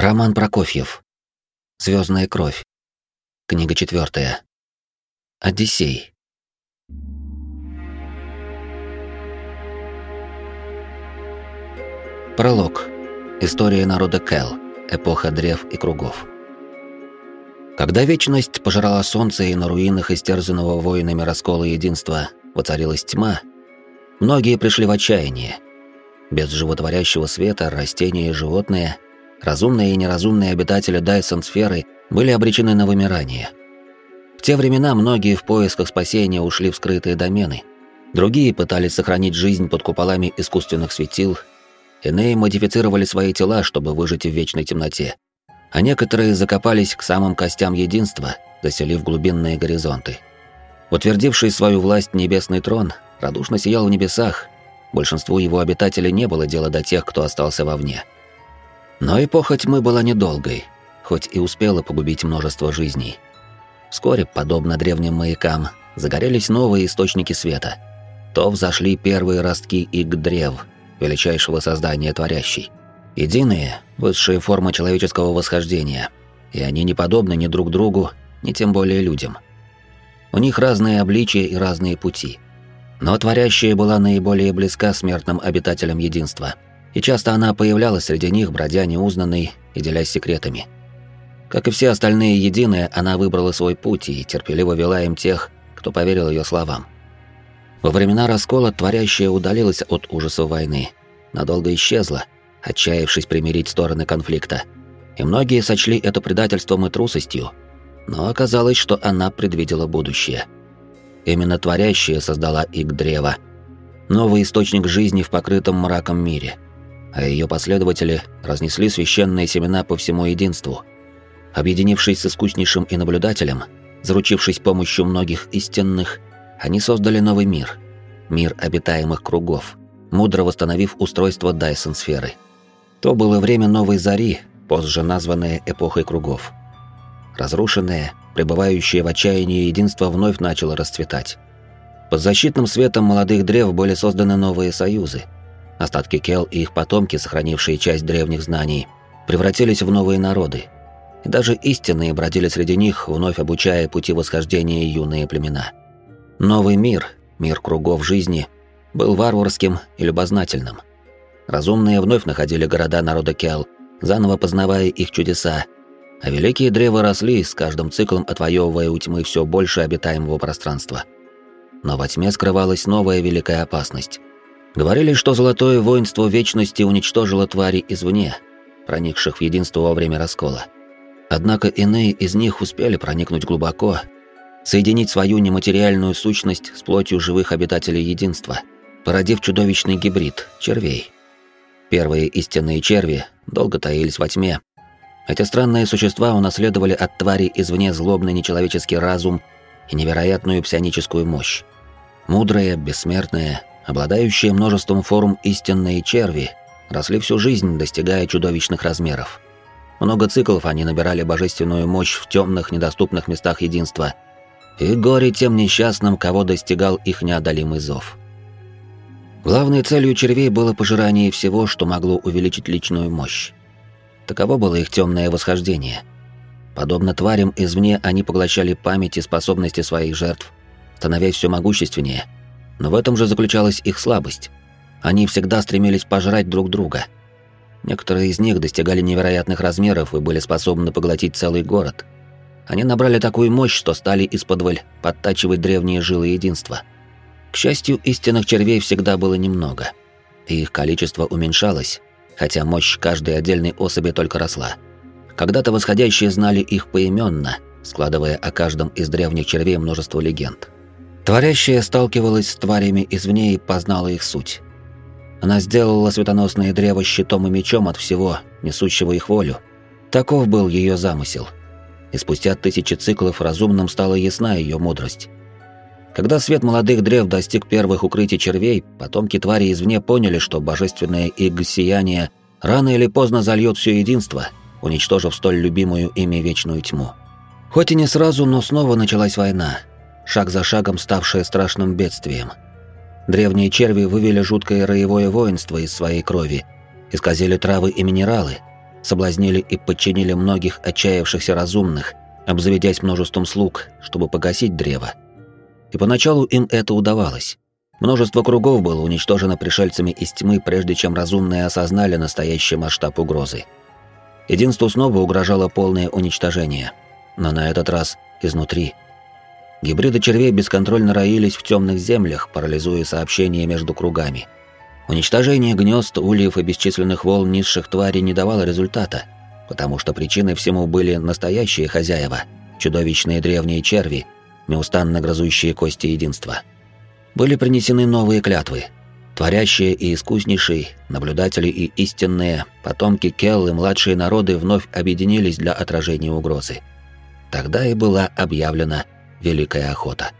Роман Прокофьев. Звездная кровь. Книга четвертая. Одиссей. Пролог. История народа Кэл. Эпоха древ и кругов. Когда вечность пожрала солнце и на руинах истерзанного воинами раскола единства воцарилась тьма, многие пришли в отчаяние. Без животворящего света растения и животные — разумные и неразумные обитатели Дайсон-сферы были обречены на вымирание. В те времена многие в поисках спасения ушли в скрытые домены, другие пытались сохранить жизнь под куполами искусственных светил, иные модифицировали свои тела, чтобы выжить в вечной темноте, а некоторые закопались к самым костям единства, заселив глубинные горизонты. Утвердивший свою власть небесный трон радушно сиял в небесах, большинству его обитателей не было дела до тех, кто остался вовне – но эпоха тьмы была недолгой, хоть и успела погубить множество жизней. Вскоре, подобно древним маякам, загорелись новые источники света. То взошли первые ростки иг-древ, величайшего создания творящей. Единые, высшие формы человеческого восхождения, и они не подобны ни друг другу, ни тем более людям. У них разные обличия и разные пути. Но творящая была наиболее близка смертным обитателям единства — и часто она появлялась среди них, бродя неузнанной и делясь секретами. Как и все остальные единые, она выбрала свой путь и терпеливо вела им тех, кто поверил ее словам. Во времена раскола творящая удалилась от ужасов войны, надолго исчезла, отчаявшись примирить стороны конфликта. И многие сочли это предательством и трусостью, но оказалось, что она предвидела будущее. Именно творящая создала Иг-древо, новый источник жизни в покрытом мраком мире – а ее последователи разнесли священные семена по всему единству. Объединившись с искуснейшим и наблюдателем, заручившись помощью многих истинных, они создали новый мир. Мир обитаемых кругов, мудро восстановив устройство Дайсон-сферы. То было время новой зари, позже названное эпохой кругов. Разрушенное, пребывающее в отчаянии единство вновь начало расцветать. Под защитным светом молодых древ были созданы новые союзы – Остатки Кел и их потомки, сохранившие часть древних знаний, превратились в новые народы. И даже истинные бродили среди них, вновь обучая пути восхождения юные племена. Новый мир, мир кругов жизни, был варварским и любознательным. Разумные вновь находили города народа Кел, заново познавая их чудеса, а великие древа росли, с каждым циклом отвоевывая у тьмы все больше обитаемого пространства. Но во тьме скрывалась новая великая опасность. Говорили, что Золотое воинство Вечности уничтожило твари извне, проникших в единство во время раскола. Однако иные из них успели проникнуть глубоко, соединить свою нематериальную сущность с плотью живых обитателей единства, породив чудовищный гибрид — червей. Первые истинные черви долго таились во тьме. Эти странные существа унаследовали от твари извне злобный нечеловеческий разум и невероятную псионическую мощь. Мудрые, бессмертные, обладающие множеством форм истинные черви, росли всю жизнь, достигая чудовищных размеров. Много циклов они набирали божественную мощь в темных, недоступных местах единства. И горе тем несчастным, кого достигал их неодолимый зов. Главной целью червей было пожирание всего, что могло увеличить личную мощь. Таково было их темное восхождение. Подобно тварям извне, они поглощали память и способности своих жертв, становясь все могущественнее – но в этом же заключалась их слабость. Они всегда стремились пожрать друг друга. Некоторые из них достигали невероятных размеров и были способны поглотить целый город. Они набрали такую мощь, что стали из-под подтачивать древние жилы единства. К счастью, истинных червей всегда было немного. И их количество уменьшалось, хотя мощь каждой отдельной особи только росла. Когда-то восходящие знали их поименно, складывая о каждом из древних червей множество легенд. Творящая сталкивалась с тварями извне и познала их суть. Она сделала светоносное древо щитом и мечом от всего, несущего их волю. Таков был ее замысел. И спустя тысячи циклов разумным стала ясна ее мудрость. Когда свет молодых древ достиг первых укрытий червей, потомки твари извне поняли, что божественное иг-сияние рано или поздно зальет все единство, уничтожив столь любимую ими вечную тьму. Хоть и не сразу, но снова началась война — шаг за шагом ставшее страшным бедствием. Древние черви вывели жуткое роевое воинство из своей крови, исказили травы и минералы, соблазнили и подчинили многих отчаявшихся разумных, обзаведясь множеством слуг, чтобы погасить древо. И поначалу им это удавалось. Множество кругов было уничтожено пришельцами из тьмы, прежде чем разумные осознали настоящий масштаб угрозы. Единству снова угрожало полное уничтожение, но на этот раз изнутри. Гибриды червей бесконтрольно роились в темных землях, парализуя сообщения между кругами. Уничтожение гнезд, ульев и бесчисленных волн низших тварей не давало результата, потому что причиной всему были настоящие хозяева, чудовищные древние черви, неустанно грызущие кости единства. Были принесены новые клятвы. Творящие и искуснейшие, наблюдатели и истинные, потомки Келл и младшие народы вновь объединились для отражения угрозы. Тогда и была объявлена Великая Охота.